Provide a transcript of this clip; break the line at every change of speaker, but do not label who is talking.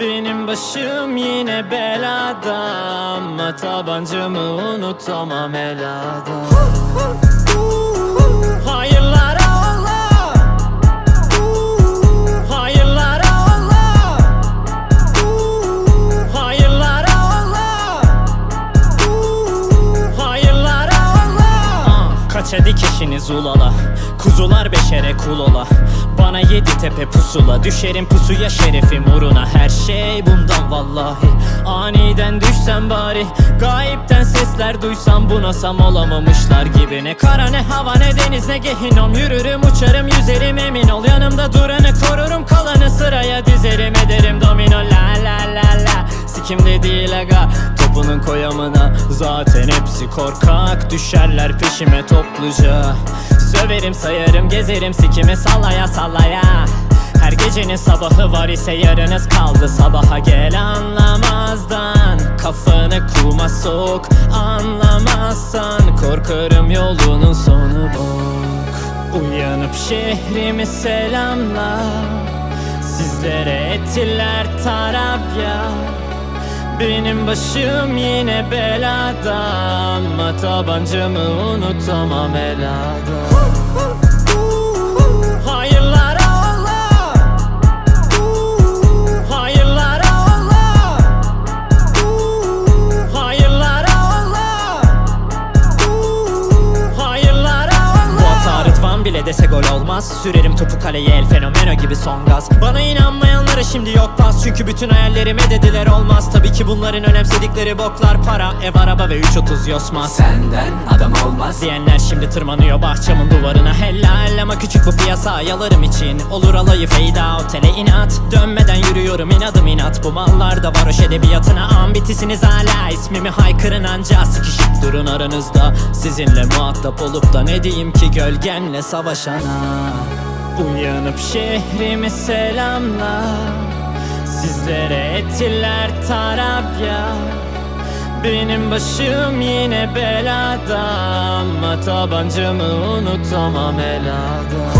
başım yine belada. Ama tabancamı unutamam elada Kaça dikişiniz ulala Kuzular beşere kul ola. Bana yedi tepe pusula. Düşerim pusuya şerefim uğruna. Her şey bundan vallahi. Aniden düşsem bari. Gayipten sesler duysam Bunasam olamamışlar gibi. Ne kara ne hava ne deniz ne gehinom. Yürürüm uçarım yüzerim. Emin ol Yanımda duranı korurum. Kalanı sıraya dizerim Ederim. Domino la la la la. Sikimde değil aga Topunun koyamına Zaten hepsi korkak. Düşerler peşime topluca. Söverim sayarım gezerim sikimi sallaya sallaya. Her gecenin sabahı var ise yarınız kaldı. Sabaha gel anlamazdan. Kafanı kuma sok Anlamazsan. Korkarım yolunun sonu bok. Uyanıp şehrimi selamla. Sizlere ettiler tarabya benim başım yine belada. Ama tabancamı unutamam elada bile dese gol olmaz. Sürerim topu kaleye el fenomeno gibi son gaz. Bana inanmayanlara şimdi yok pas. Çünkü bütün hayallerime dediler olmaz. Tabii ki bunların önemsedikleri boklar Para, ev, araba ve 330 yosmaz.
Senden adam olmaz.
Diyenler şimdi tırmanıyor bahçamın duvarına. Helal ama küçük bu piyasa yalarım için. Olur alayı fade out hele inat. Dönmeden yürüyorum inadım inat. Bu mallarda varoş edebiyatına. Ambitisiniz hala İsmimi haykırın anca. Sıkışıp durun aranızda. Sizinle muhatap olup da ne diyeyim ki? Gölgenle savaşana. Uyanıp şehrimi selamla Sizlere ettiler tarabya. Benim başım yine belada. Ama tabancamı unutamam elada